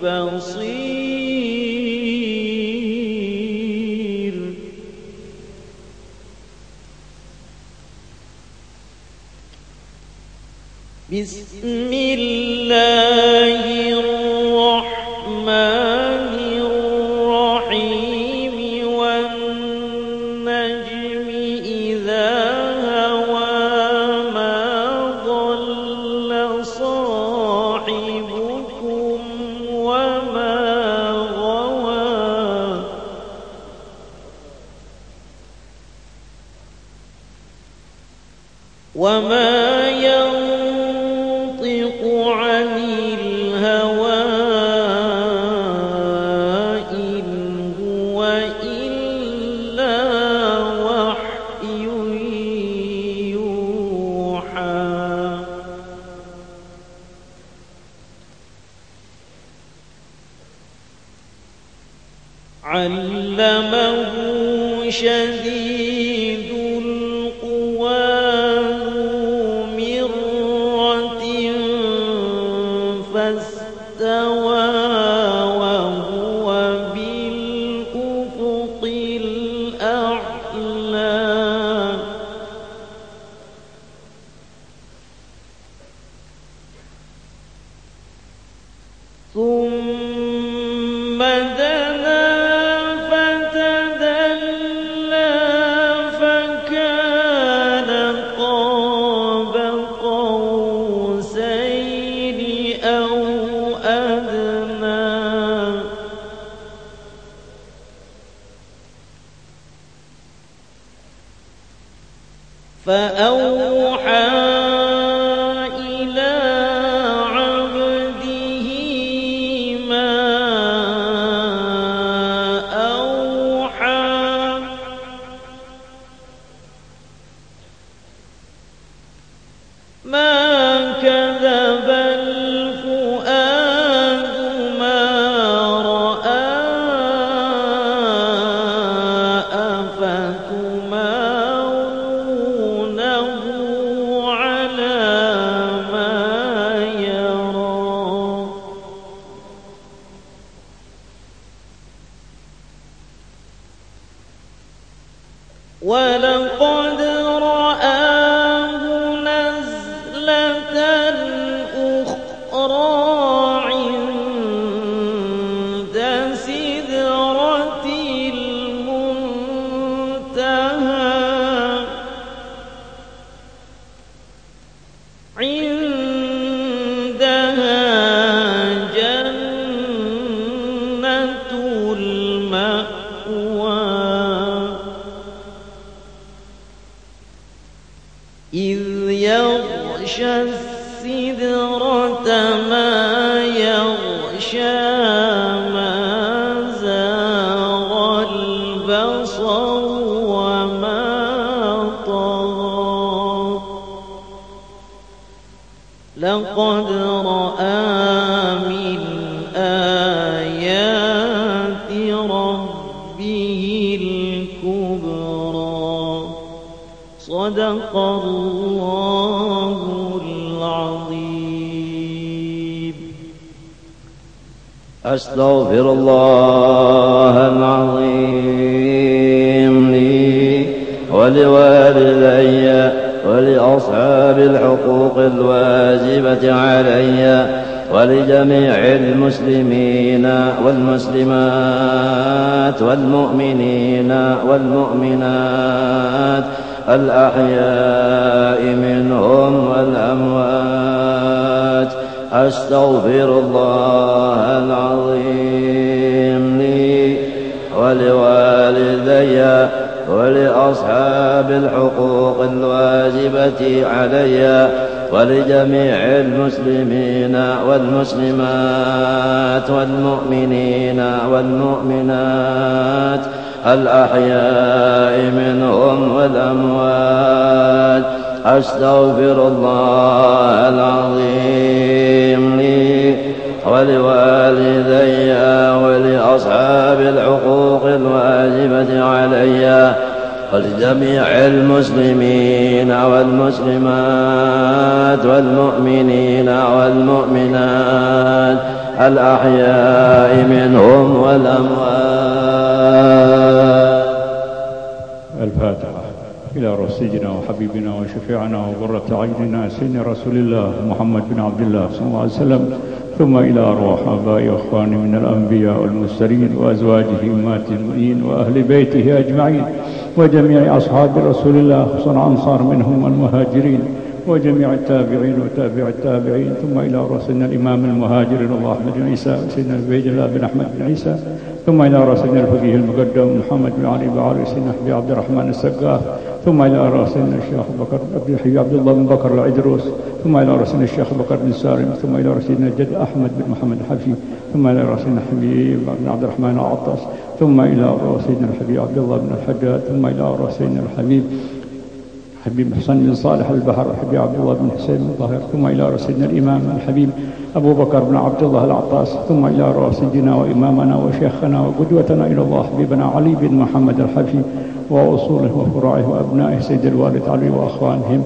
بصير. بسم فأوحى صدق الله العظيم. أستغفر الله العظيم لي ولوالدي ولأصحاب الحقوق الواجبة علي ولجميع المسلمين والمسلمات والمؤمنين والمؤمنات الأحياء منهم والأموات. أستغفر الله العظيم لي ولوالدي ولأصحاب الحقوق الواجبة علي ولجميع المسلمين والمسلمات والمؤمنين والمؤمنات. الأحياء منهم والأموات. أستغفر الله العظيم لي ولوالدي ولأصحاب الحقوق الواجبة علي ولجميع المسلمين والمسلمات والمؤمنين والمؤمنات. الأحياء منهم والأموات. الفاتحة. إلى رسولنا وحبيبنا وشفيعنا وقرة عيننا سيدنا رسول الله محمد بن عبد الله صلى الله عليه وسلم ثم إلى أرواح آبائي وأخواني من الأنبياء والمرسلين وأزواجه أمهات المؤمنين وأهل بيته أجمعين وجميع أصحاب رسول الله خصوصا أنصار منهم المهاجرين وجميع التابعين وتابع التابعين ثم إلى رسولنا الإمام المهاجر الله أحمد بن عيسى وسيدنا عبيد الله بن أحمد بن عيسى ثم إلى رسولنا الفقيه المقدم محمد بن علي بن علي سيدنا حبيب عبد الرحمن السقاف ثم إلى رسولنا الشيخ بكر عبد الحي عبد الله بن بكر العدروس ثم إلى رسولنا الشيخ بكر بن سالم ثم إلى رسولنا الجد أحمد بن محمد الحفي ثم إلى رسولنا حبيب بن عبد الرحمن العطاس ثم إلى رسولنا الحبيب عبد الله بن الحجاج ثم إلى رسولنا الحبيب حبيب حسن بن صالح البحر حبيب عبد الله بن حسين بن طاهر ثم إلى رسولنا الإمام الحبيب أبو بكر بن عبد الله العطاس ثم إلى راسدنا وإمامنا وشيخنا وقدوتنا إلى الله حبيبنا علي بن محمد الحفي وأصوله وفروعه وأبنائه سيد الوالد علي وأخوانهم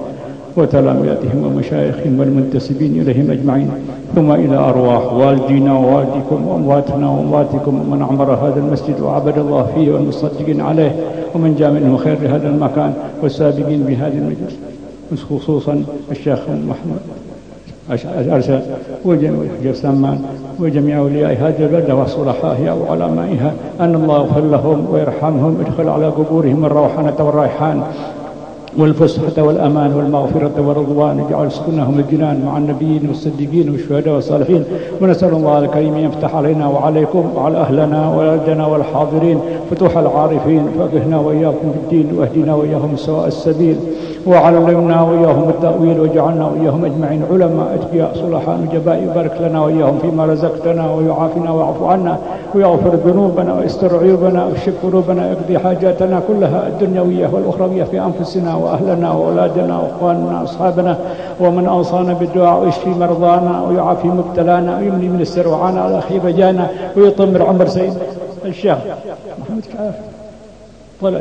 وتلامذتهم ومشايخهم والمنتسبين إليهم أجمعين ثم إلى أرواح والدينا ووالدكم وأمواتنا وأمواتكم ومن عمر هذا المسجد وعبد الله فيه والمصدقين عليه ومن جاء منه خير لهذا المكان والسابقين بهذه المجلس خصوصا الشيخ محمود أرسل وجميع سمان وجميع أولياء هذه البلدة وصلحائها وعلمائها أن الله يغفر لهم ويرحمهم ويدخل على قبورهم الروحانة والريحان والفسحة والأمان والمغفرة والرضوان. يجعل سكنهم الجنان مع النبيين والصديقين والشهداء والصالحين. ونسأل الله الكريم يفتح علينا وعليكم وعلى أهلنا وولدنا والحاضرين فتوح العارفين. فقهنا وإياكم في الدين وأهدنا وإياهم سواء السبيل. وعلمنا وإياهم التأويل وجعلنا وإياهم أجمعين. علماء أتقياء صلحاء نجباء يبارك لنا وإياهم فيما رزقتنا ويعافنا ويعفو عنا ويغفر ذنوبنا ويستر عيوبنا ويكشف قلوبنا ويقضي حاجاتنا كلها الدنيوية والأخروية في أنفسنا وأهلنا وأولادنا وأخواننا وأصحابنا. ومن أوصانا بالدعاء ويشفي مرضانا ويعافي مبتلانا ويمني من السر وعانا على خيب جانا ويطمر عمر سيد الشيخ محمد كعاف طلع.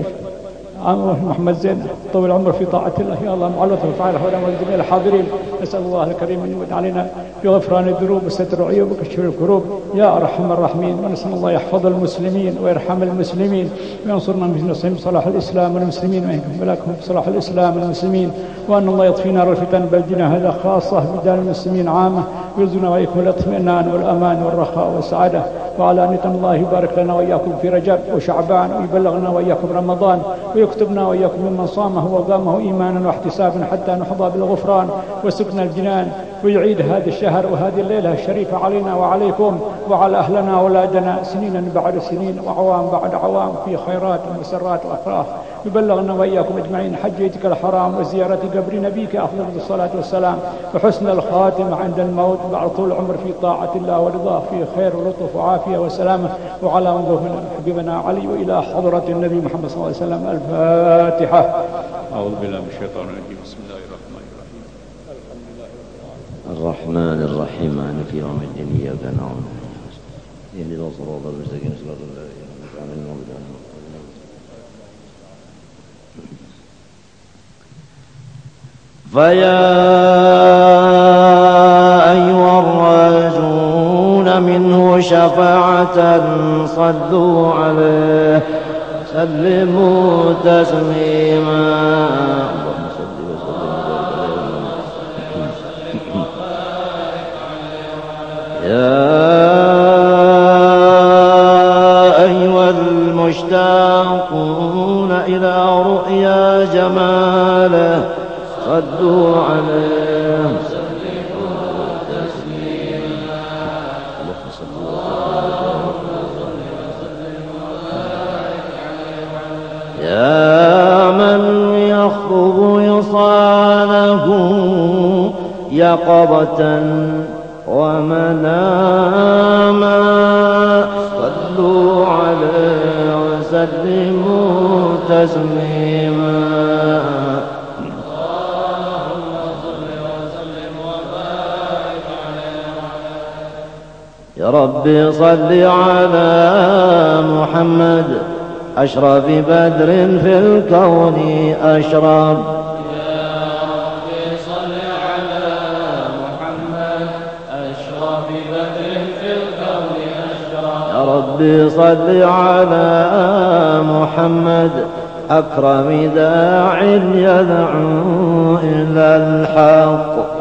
عمر محمد زين طول العمر في طاعة الله. يا الله معلطة وفعل حولنا والجميع الحاضرين. نسأل الله الكريم أن يمد علينا بغفران الذنوب وستر عيوب وكشف الكروب. يا أرحم الراحمين. ونسأل الله يحفظ المسلمين ويرحم المسلمين. وينصرنا من نصرهم صلاح الإسلام والمسلمين. ويهكم بلاكم بصلاح الإسلام والمسلمين. وأن الله يطفي نار الفتن. بلدنا هذا خاصة بدار المسلمين عامة. ويرزقنا وإياكم الاطمئنان والأمان والرخاء والسعادة. وعلى أن الله يبارك لنا وإياكم في رجب وشعبان ويبلغنا وإياكم رمضان ويكتبنا وإياكم ممن صامه وقامه إيمانا واحتسابا حتى نحظى بالغفران وسكن الجنان ويعيد هذا الشهر وهذه الليلة الشريفة علينا وعليكم وعلى أهلنا وأولادنا سنين بعد سنين وعوام بعد عوام في خيرات ومسرات وأفراح يبلغنا وإياكم أجمعين. حجيتك الحرام وزيارة قبر نبيك أفضل الصلاة والسلام. وحسن الخاتمة عند الموت. بعد طول العمر في طاعة الله ورضاه في خير ولطف وعافية وسلامة. وعلى منظومنا حبيبنا علي وإلى حضرة النبي محمد صلى الله عليه وسلم. الفاتحة. أعوذ بالله من الشيطان الرجيم. بسم الله الرحمن الرحيم. الحمد لله رب العالمين الرحمن الرحيم. مالك يوم الدين. إياك نعبد. اهدنا الصراط المستقيم. صراط الذين أنعمت عليهم فيا أيها الراجون منه شفاعة صلوا عليه. سلموا تسليما. ومناما. صلوا عليه وسلموا تسليما. يا ربي صل على محمد. أشرف بدر في الكون أشرف. ربي صل على محمد. أكرم داع يدعو إلى الحق.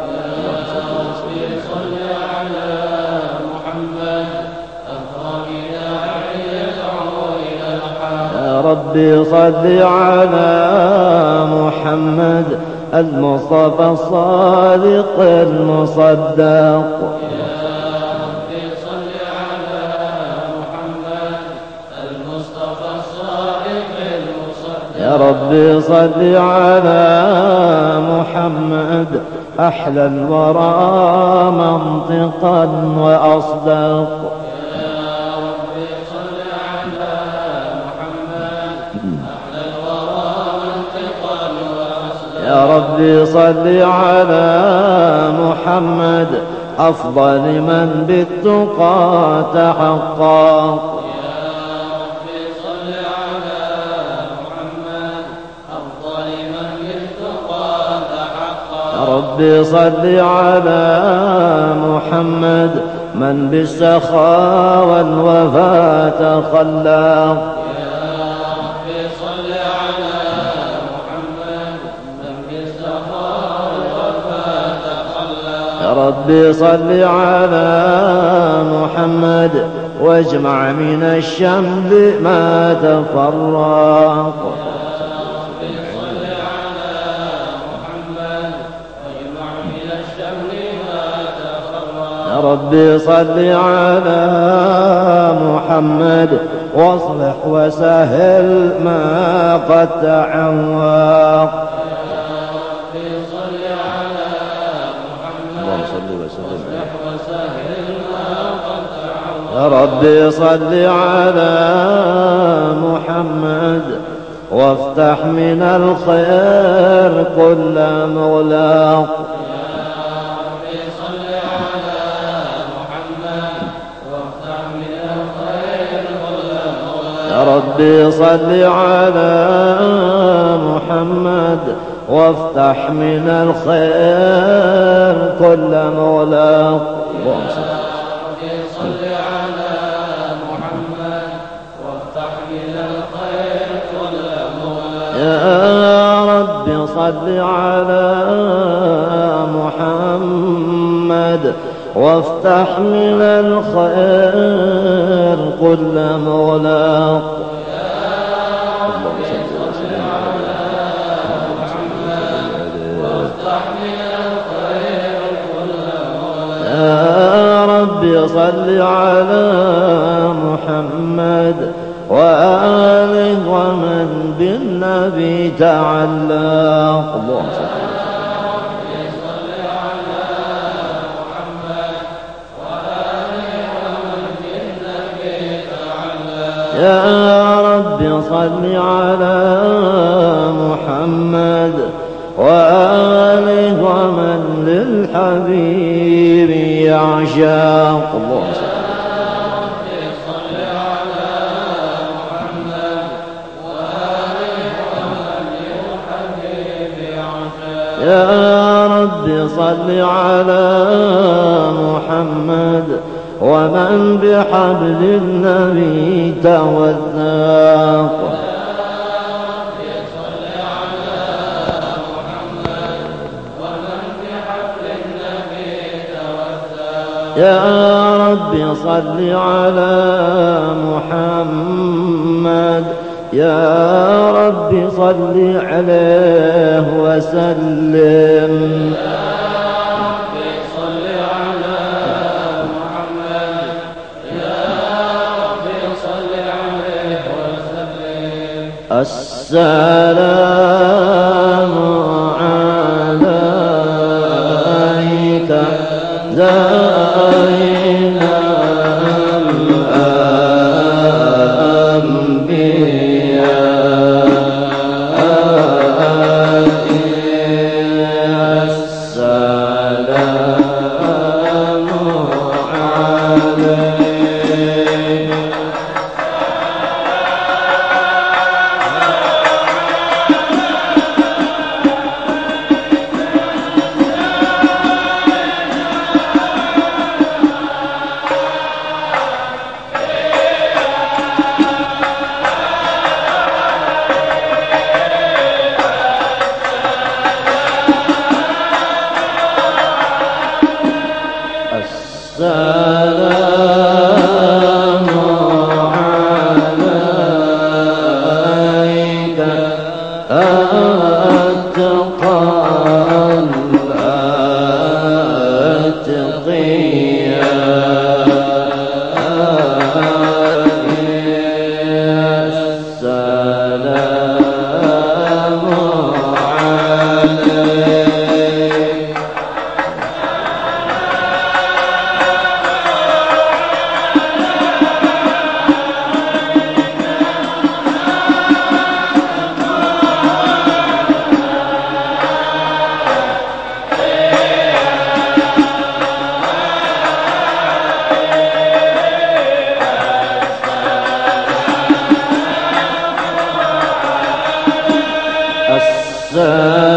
ربي صل على محمد المصطفى الصادق المصدق. ربي صل على محمد. أحلى الورى منطقا وأصدق. يا ربي صل على محمد. أفضل من بالتقى تحقق. ربي صل على محمد من بالسخاء والوفاء تخلق يا ربي صل على محمد واجمع من الشمل ما تفرق. ربي صل على محمد واصلح وسهل ما قد تعوق. يا ربي صل على محمد وافتح من الخير كل مغلاق ربي صل على محمد وافتح من الخير كل مغلاق اللهم صل يا رب صل على محمد وافتح من الخير كل وسلم يا رب صل على محمد وآله ومن بالنبي تعلق. اللهم صل يا رب صل على محمد وآله ومن للحبيب يعشاق. الله يا رب صل على محمد ومن بحبل النبي توثاق. يا رب صل على محمد. يا رب صل عليه وسلم. السلام السلام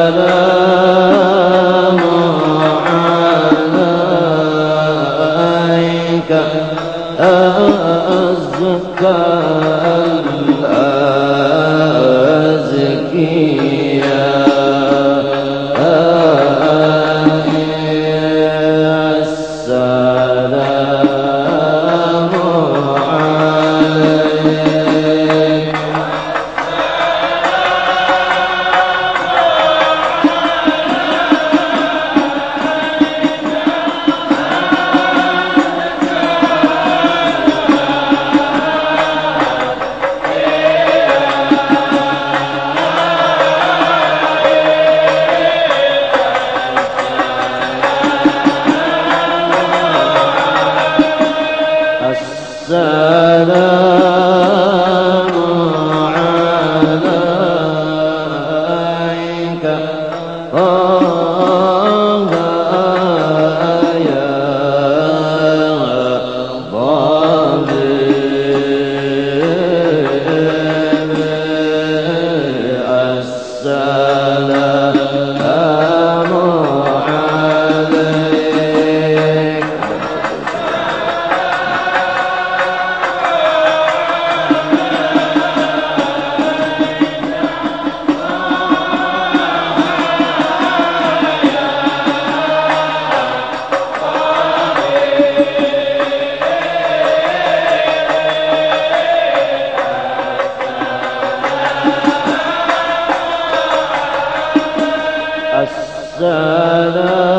السلام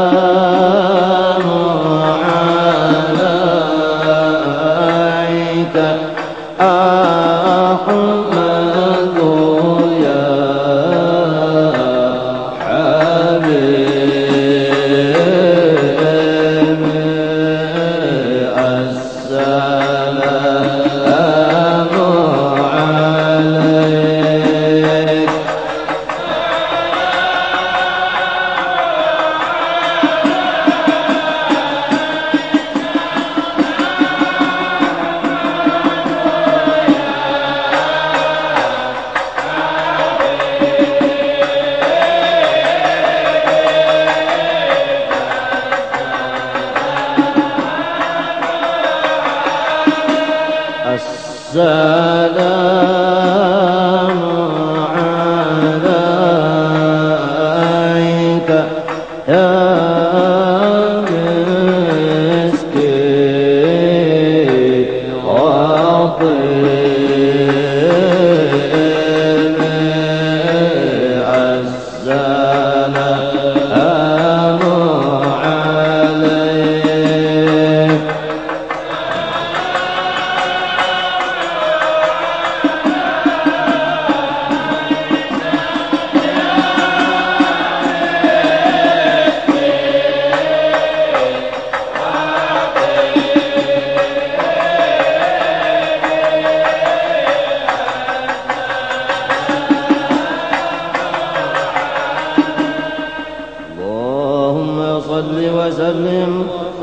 صل وسلم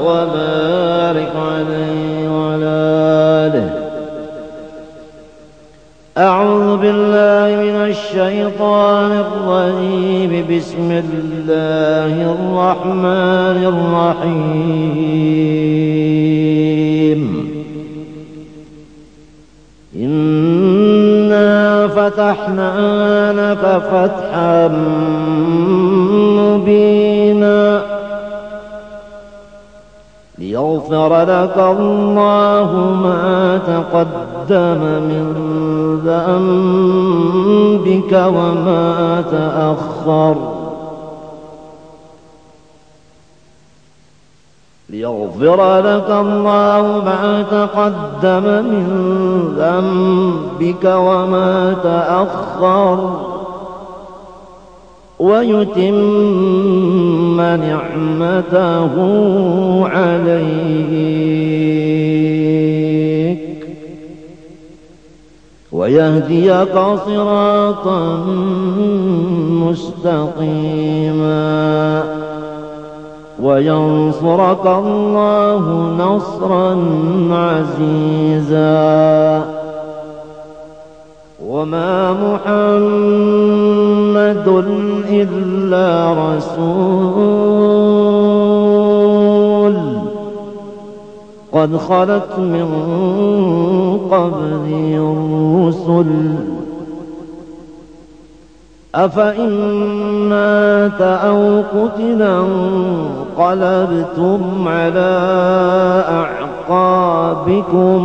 وبارك عليه وعلى آله. أعوذ بالله من الشيطان الرجيم. بسم الله الرحمن الرحيم. إنا فتحنا لك فتحا مبينا. ليغفر لك الله ما تقدم من ذنبك وما تأخر. ليغفر لك الله ما تقدم من ذنبك وما تأخر. ويتم نعمته عليك. ويهديك صراطا مستقيما. وينصرك الله نصرا عزيزا. وما محمد إلا رسول قد خلت من قبله الرسل أفإن مات أو قتلا انقلبتم على أعقابكم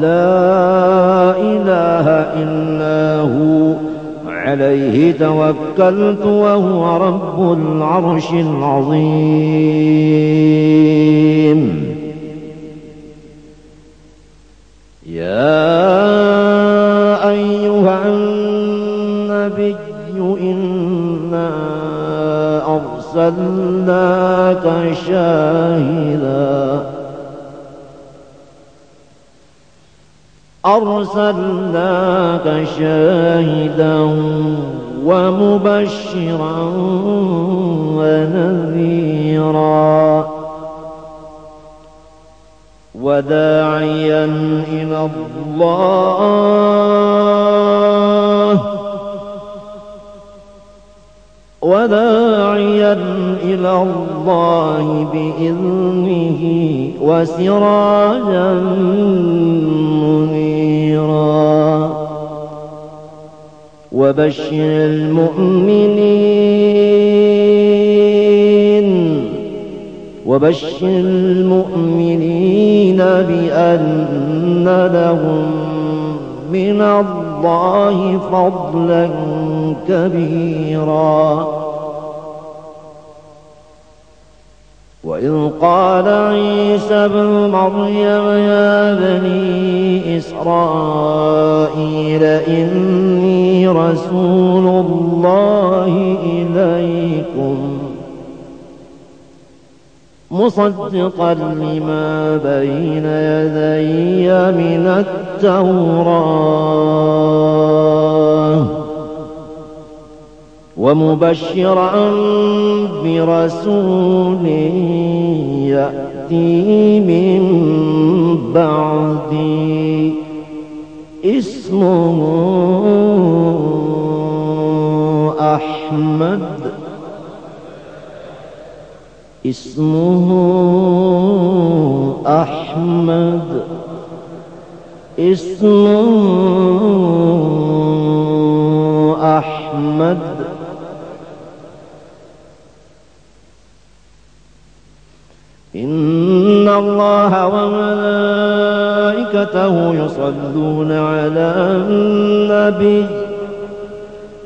لا إله إلا هو. عليه توكلت وهو رب العرش العظيم. يا أيها النبي إنا أرسلناك شاهداً. أرسلناك شاهدا ومبشرا ونذيرا وداعيا إلى الله وداعيا إلى الله بإذنه وسراجا منيرا. وبشر المؤمنين وبشر المؤمنين بأن لهم من الله الله فضلا كبيرا. وإذ قال عيسى بن مريم يا بني إسرائيل إني رسول الله إليكم. مصدقا لما بين يدي من التوراة ومبشرا برسول يأتي من بعدي. اسمه أحمد. اسمه أحمد. اسمه أحمد. إن الله وملائكته يصلون على النبي.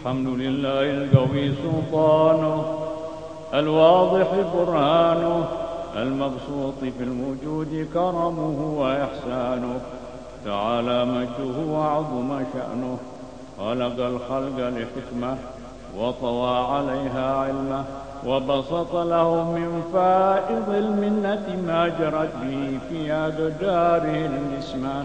الحمد لله القوي سلطانه الواضح برهانه المبسوط في الوجود كرمه وإحسانه. تعالى مجده وعظم شأنه خلق الخلق لحكمة وطوى عليها علمه وبسط له من فائض المنة ما جرت به في أقداره النسمه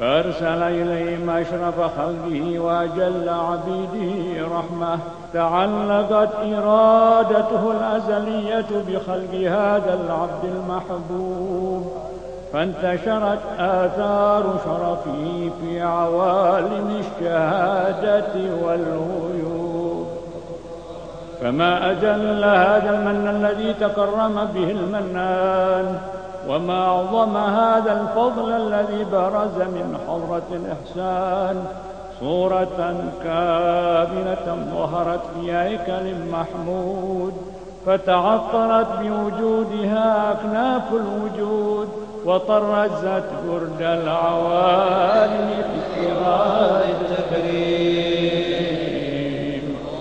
فأرسل إليهم أشرف خلقه وأجل عبيده رحمة. تعلقت إرادته الأزلية بخلق هذا العبد المحبوب. فانتشرت آثار شرفه في عوالم الشهادة والغيوب. فما أجل هذا المن الذي تكرم به المنان. وما أعظم هذا الفضل الذي برز من حضرة الإحسان. صورة كاملة ظهرت في هيكل محمود فتعطرت بوجودها أكناف الوجود وطرزت برد العوالم في التكريم.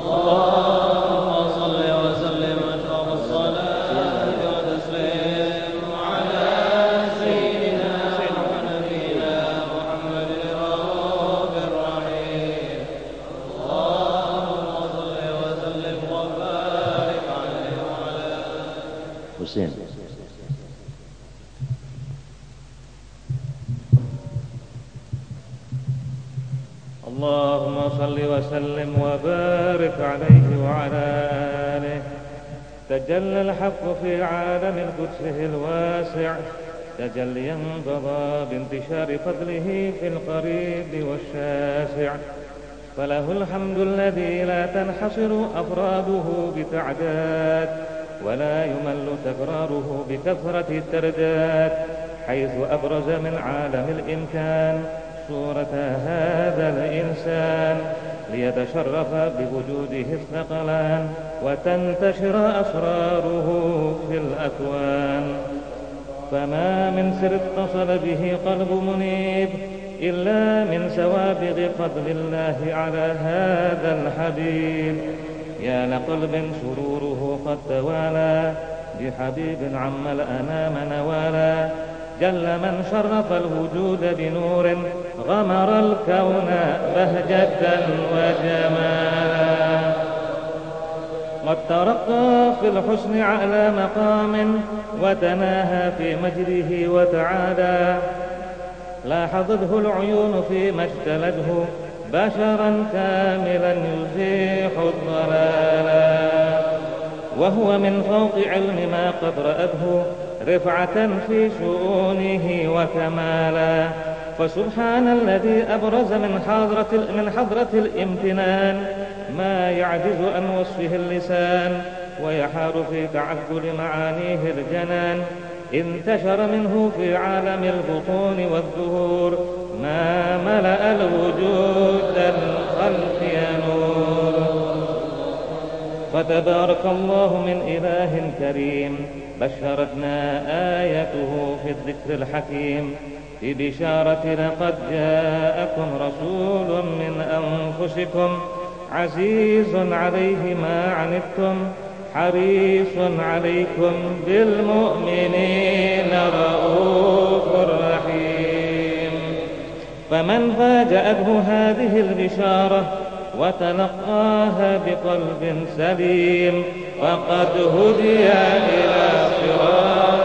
الله الحق في عالم قدسه الواسع تجليا بضى بانتشار فضله في القريب والشاسع. فله الحمد الذي لا تنحصر أفراده بتعداد ولا يمل تكراره بكثرة الترداد حيث أبرز من عالم الإمكان صورة هذا الإنسان ليتشرف بوجوده الثقلان. وتنتشر أسراره في الأكوان. فما من سر اتصل به قلب منيب إلا من سوابغ فضل الله على هذا الحبيب. يا لقلب سروره قد توالى بحبيب عم الأنام نوالا. جل من شرف الوجود بنور غمر الكون بهجة وجمالا. قد ترقى في الحسن على مقام وتناهى في مجده وتعالى لاحظته العيون فيما اجتلته بشرا كاملا يزيح الضلالا وهو من فوق علم ما قد رأته رفعة في شؤونه وكمالا. فسبحان الذي أبرز من حضرة, من حضرة الامتنان. ما يعجز عن وصفه اللسان ويحار في تعذر معانيه الجنان. انتشر منه في عالم البطون والظهور ما ملأ الوجود الخلق ينور فتبارك الله من إله كريم بشرتنا آيته في الذكر الحكيم. في بشارة لقد جاءكم رسول من أنفسكم عزيز عليه ما عنتم حريص عليكم بالمؤمنين رؤوف رحيم. فمن فاجأته هذه البشارة وتلقاها بقلب سليم فقد هدي إلى صراط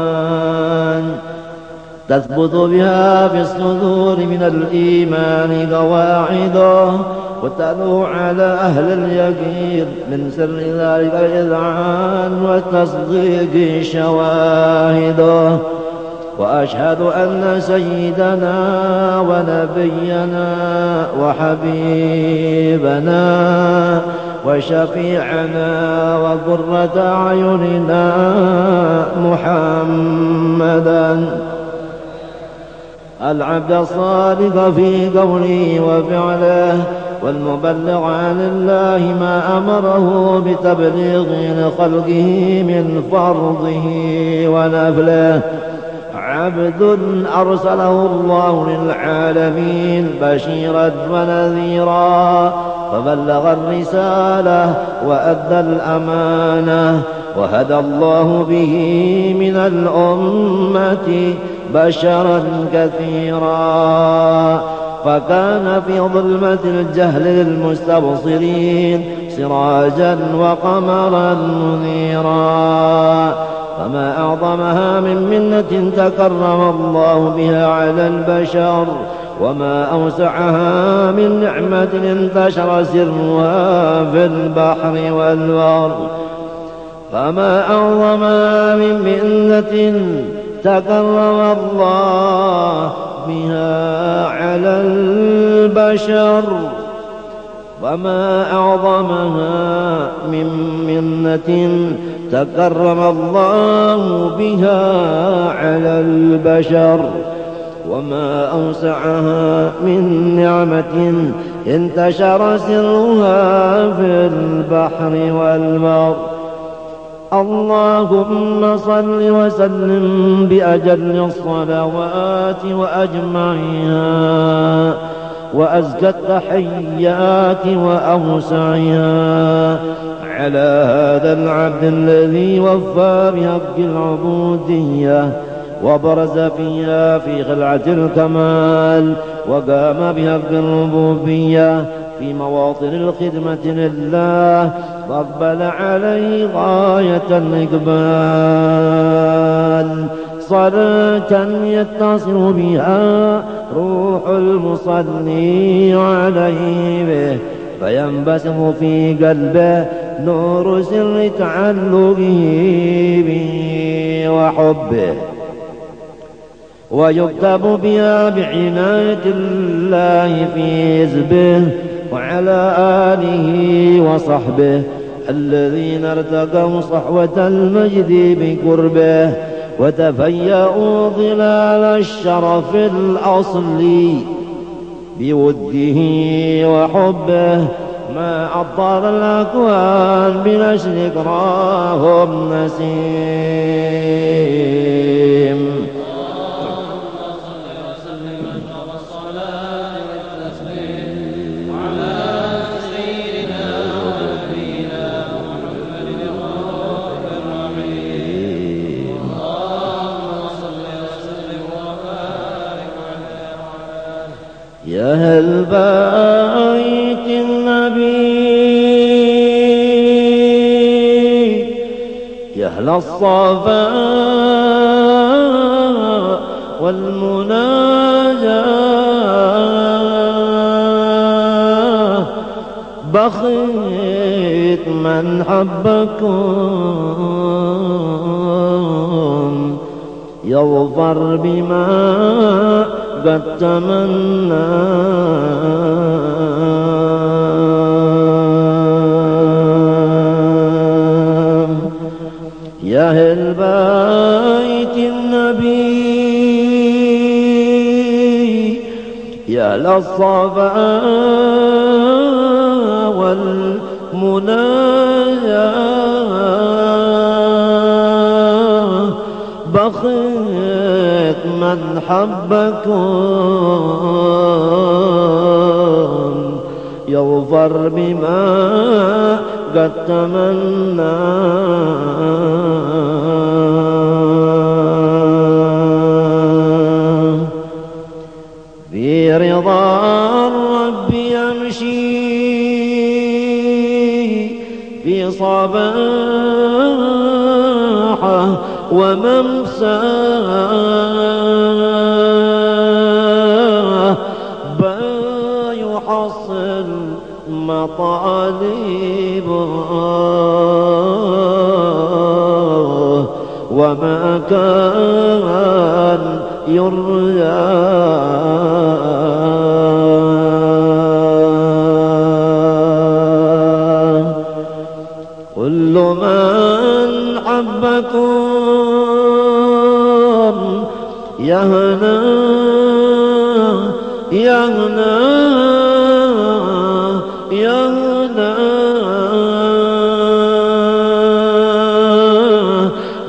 تثبت بها في الصدور من الإيمان قواعده وتلو على أهل اليقين من سر ذلك الإذعان والتصديق شواهده وأشهد أن سيدنا ونبينا وحبيبنا وشفيعنا وقرة أعيننا محمدا. العبد الصادق في قوله وفعله والمبلغ عن الله ما أمره بتبليغ لخلقه من فرضه ونفله. عبد أرسله الله للعالمين بشيرا ونذيرا. فبلغ الرسالة وأدى الأمانة وهدى الله به من الأمة بشرا كثيرا. فكان في ظلمة الجهل للمستبصرين سراجا وقمرا منيرا. فما أعظمها من منة تكرم الله بها على البشر وما أوسعها من نعمة انتشر سرها في البحر والبر فما أعظمها من منة تكرم الله بها على البشر. وما أعظمها من منة تكرم الله بها على البشر. وما أوسعها من نعمة انتشر سرها في البحر والبر اللهم صل وسلم بأجل الصلوات وأجمعها وأزكى التحيات وأوسعها. على هذا العبد الذي وفى بحق العبودية وبرز فيها في خلعة الكمال وقام بحق الربوبية في مواطن الخدمة لله قبل عليه غاية الإقبال. صلاة يتصل بها روح المصلي عليه به فينبسط في قلبه نور سر تعلقه به وحبه. ويكتب بها بعناية الله في حزبه وعلى آله وصحبه الذين ارتقوا صحوة المجد بقربه وتفيأوا ظلال الشرف الأصلي بوده وحبه ما أبطل الأكوان بنشر إكراهم نسيم. يا أهل بيت النبي؟ يا أهل الصفا والمناجاة. بخيت من حبكم يظفر بما قد تمنى يا أهل بيت النبي يا للصفا والمنايا بخيت من حبكم يغفر بما قد تمنى. في رضا الرب يمشي في صباحه وممساه يحصل مطالبه وما كان يرجى كل من حبكم يهنا يهنا يهنا.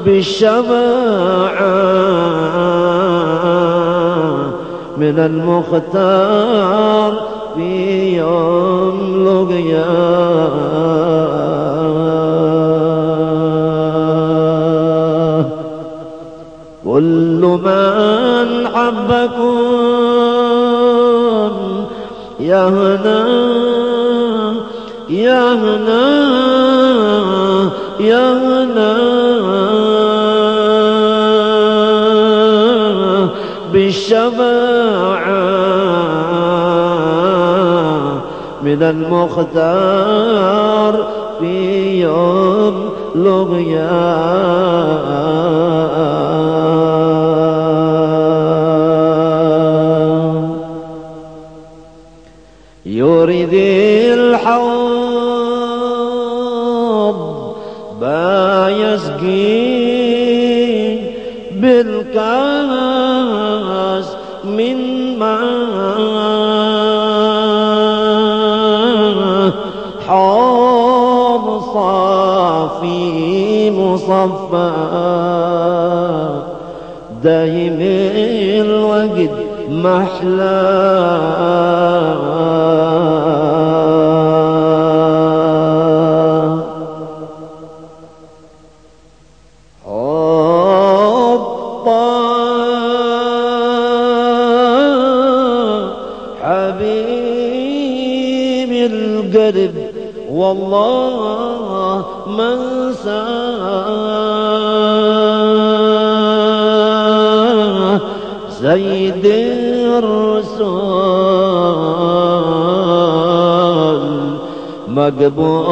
بالشفاعة من المختار. من المختار في يوم لغيا مقبول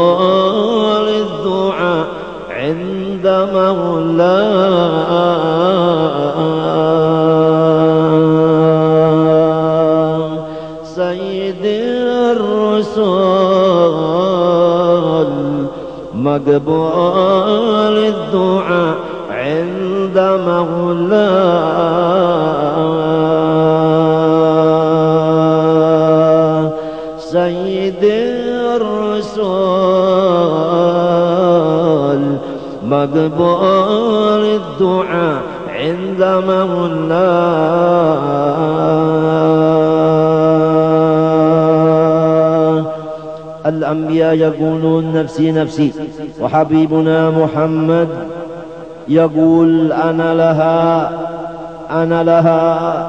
مقبول الدعاء عند مولاه. الأنبياء يقولون نفسي نفسي وحبيبنا محمد يقول أنا لها أنا لها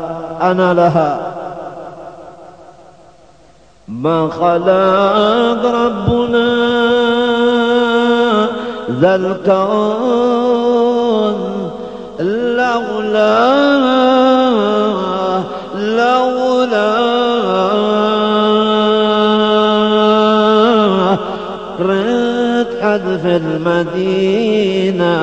أنا لها. ما خلق ربنا ذا الكون لولا لولا. رد حذف المدينة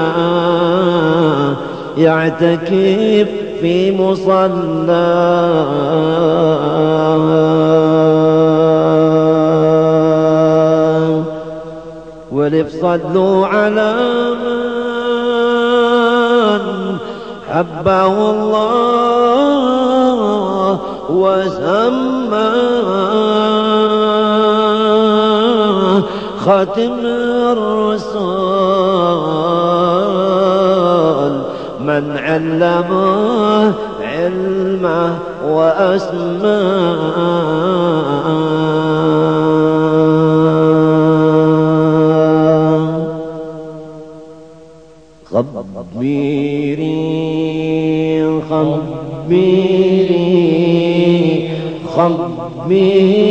يعتكف في مصلى. ولف صلوا على من حبه الله وسماه ختم الرسول من علمه علمه وأسماه خبيري خبيري خبيري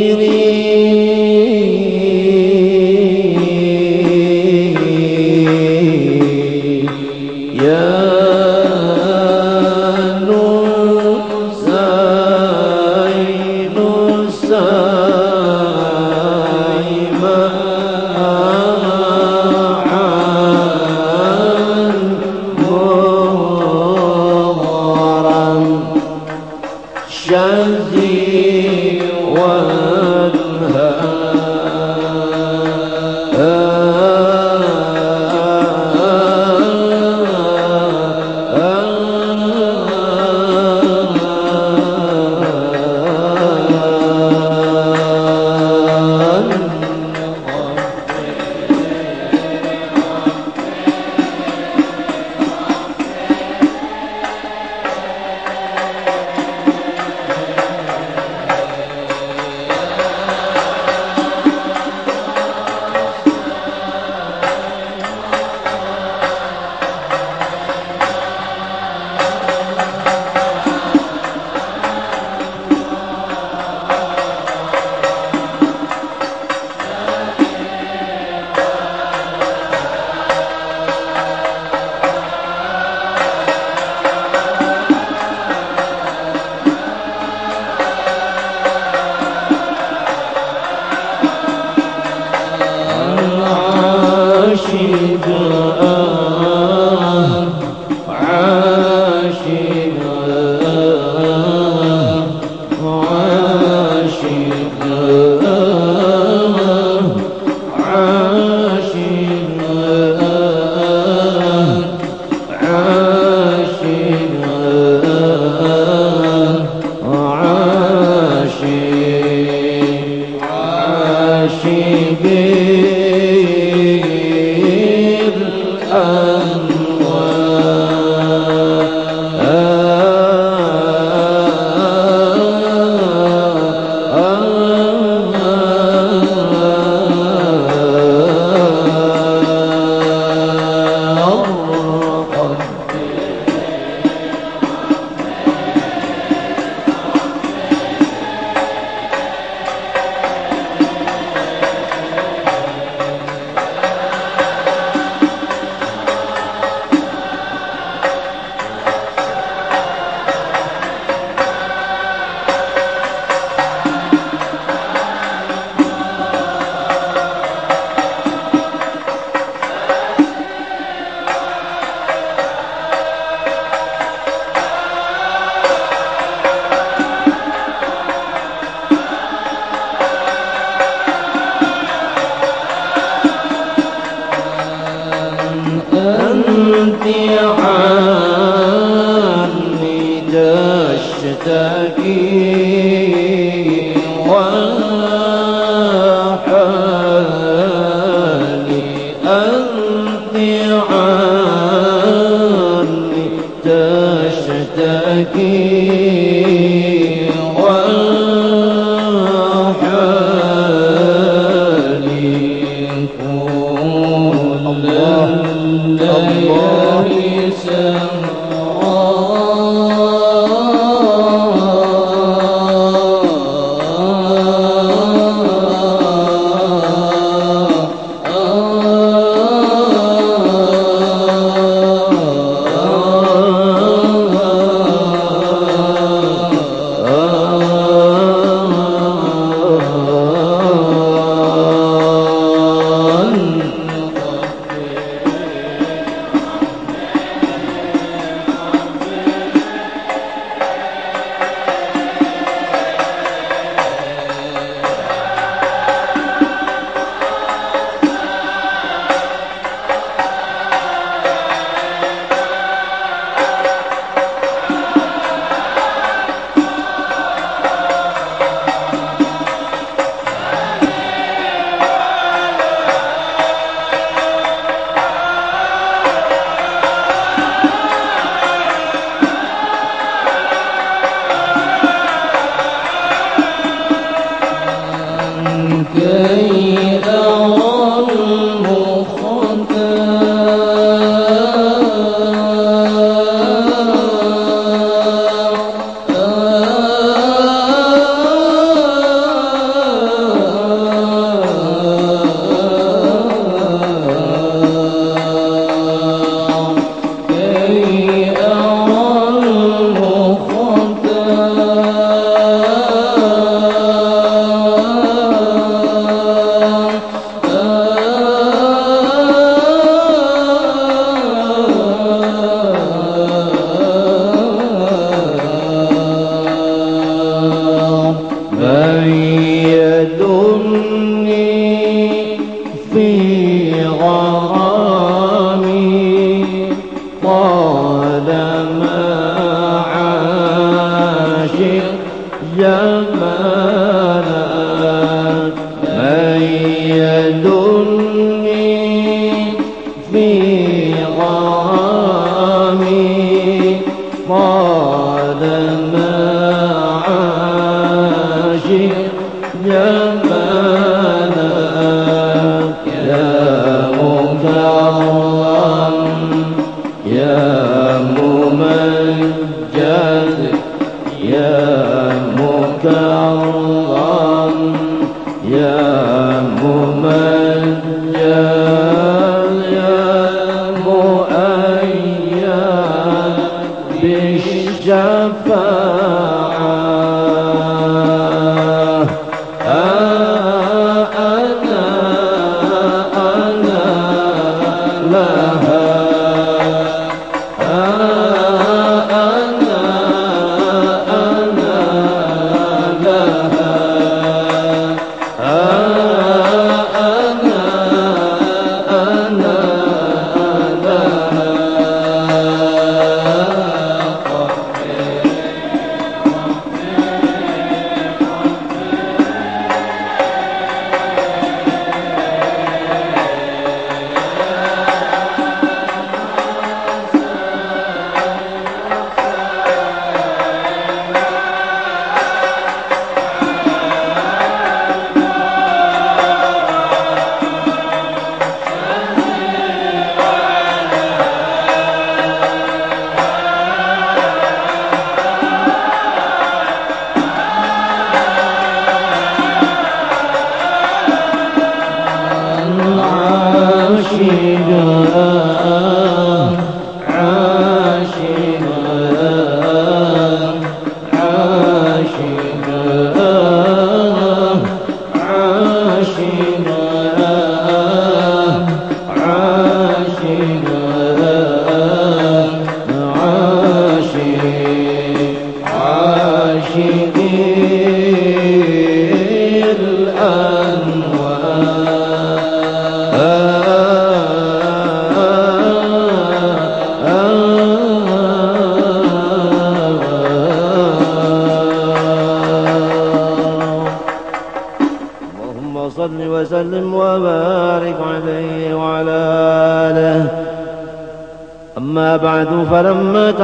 يا ممجد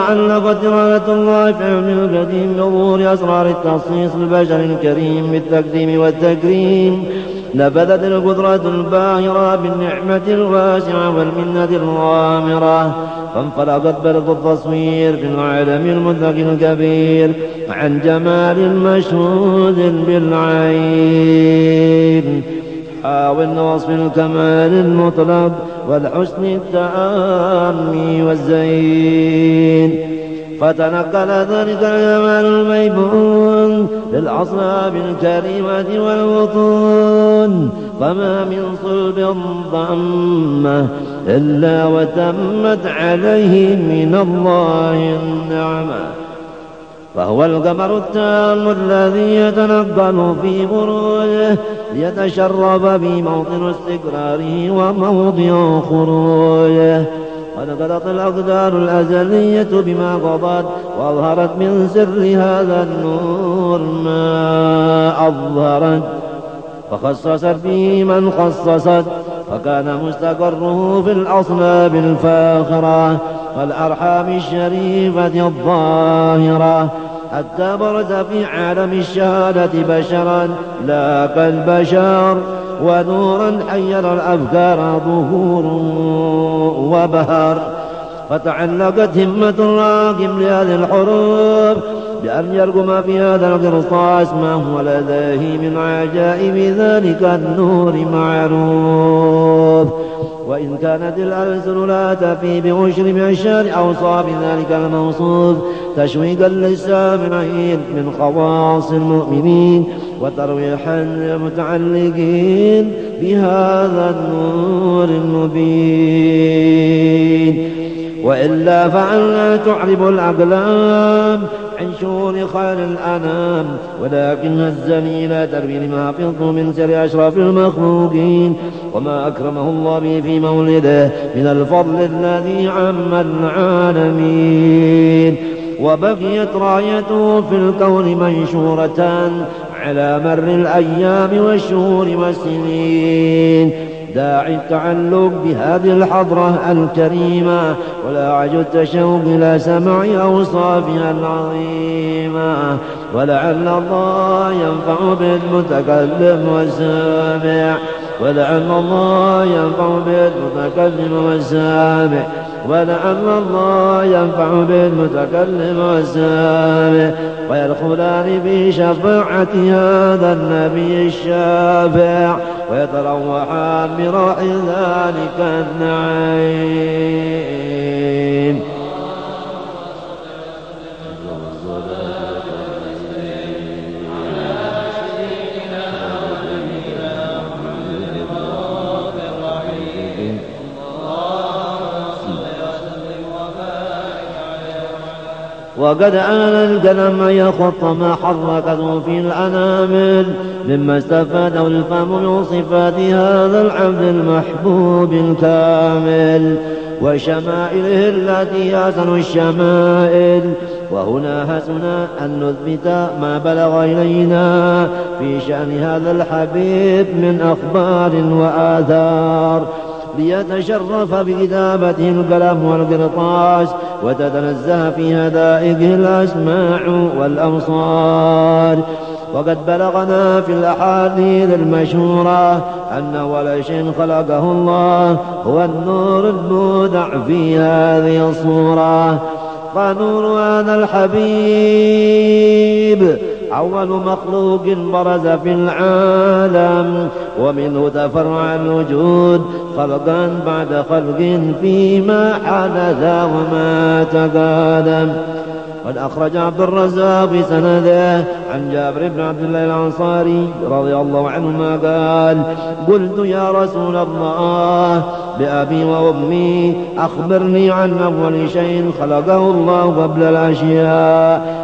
تعلقت إرادة الله في علم القديم بظهور أسرار التخصيص البشر الكريم بالتقديم والتكريم. نفذت القدرة الباهرة بالنعمة الواسعة والمنة الغامرة. فانفلقت برد التصوير في العالم المدرك الكبير عن جمال مشهود بالعين. حاول وصف الكمال المطلق والحسن التام والزين. فتنقل ذلك الجمال الميمون للأصناب الكريمة والبطون فما من صلب ضمه إلا وتمت عليه من الله النعمه فهو القمر التام الذي يتنقل في بروجه ليتشرف به موطن استقراره وموضع خروجه. قد قضت الأقدار الأزلية بما قضت وأظهرت من سر هذا النور ما أظهرت. فخصصت به من خصصت فكان مستقره في الأصلاب الفاخرة والأرحام الشريفة الظاهرة. حتى برز في عالم الشهادة بشرا لا كالبشر ونورا حير الأفكار ظهور وبهر. فتعلقت همة الراقم لهذه الحروب بأن يرقم في هذا القرطاس ما هو لديه من عجائب ذلك النور معروف. وإن كانت الألسن لا تفي بعشر معشار أوصاف ذلك الموصوف تشويقا للسامعين من خواص المؤمنين وترويحا للمتعلقين بهذا النور المبين. وإلا فعلا تعرب الأقلام عن شؤون خير الأنام. ولكن الزليل تروي لما حفظت من سر أشرف المخلوقين. وما أكرمه الله به في مولده من الفضل الذي عم العالمين. وبقيت رايته في الكون منشورة على مر الأيام والشهور والسنين. داعي التعلق بهذه الحضرة الكريمة ولا عجو التشوق إلى سمع أوصافها العظيمة ولعل الله ينفع بالمتكلم والسامع ولعل الله ينفع بالمتكلم والسامع. ولعل الله ينفع بالمتكلم والسامع ويدخلان في شفاعة هذا النبي الشافع ويتروحان بروح ذلك النعيم. وقد آن القلم يخط ما حركته في الأنامل مما استفاده الفم من صفات هذا العبد المحبوب الكامل وشمائله التي أحسن الشمائل. وهنا هسنا أن نثبت ما بلغ إلينا في شأن هذا الحبيب من أخبار وآثار. ليتشرف بكتابته القلم والقرطاس وتتنزه في هدائقه الأسماع والأبصار. وقد بلغنا في الأحاديث المشهورة أن أول شيء خلقه الله هو النور المودع في هذه الصورة. فنور هذا الحبيب. أول مخلوق برز في العالم ومنه تفرع الوجود خلقا بعد خلق فيما حدث وما تقادم قد أخرج عبد الرزاق سنده عن جابر بن عبد الله الأنصاري رضي الله عنهما قال قلت يا رسول الله بأبي وأمي أخبرني عن أول شيء خلقه الله قبل الأشياء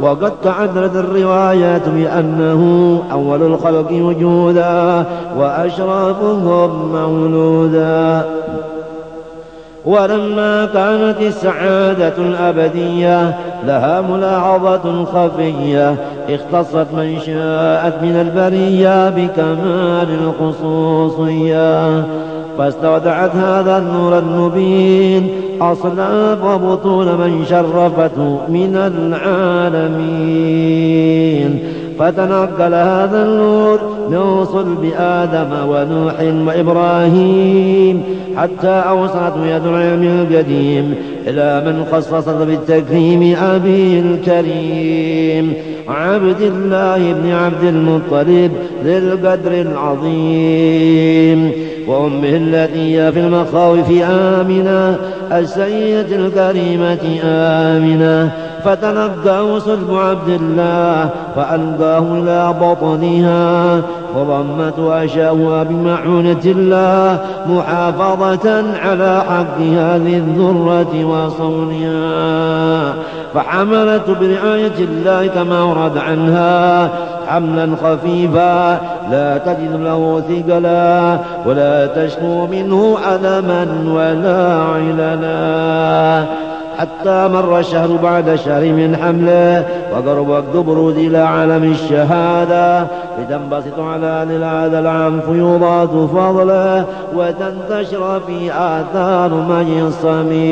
وقد تعددت الروايات بأنه أول الخلق وجودا وأشرفهم مولودا. ولما كانت السعادة الأبدية لها ملاحظة خفية اختصت من شاءت من البرية بكمال الخصوصية. فاستودعت هذا النور المبين. أصناف وبطون من شرفته من العالمين. فتنقل هذا النور من صلب آدم ونوح وإبراهيم. حتى أوصلته يد العلم القديم إلى من خصصت بالتكريم أبي الكريم. عبد الله بن عبد المطلب ذي القدر العظيم. وأمه التي هي في المخاوف آمنة. السيدة الكريمة آمنة. فتلقاه صلب عبد الله فألقاه إلى بطنها. وضمت أشاؤها بمعونة الله محافظة على حق هذه الذرة وصونها. فحملت برعاية الله كما ورد عنها. حملا خفيفا. لا تجد له ثقلا ولا تشكو منه ألما ولا علنا حتى مر الشهر بعد شهر من حمله وقرب الدبر إلى عالم الشهادة. لتنبسط على هذا العام فيوضات فضله وتنتشر في آثار مجي الصميم.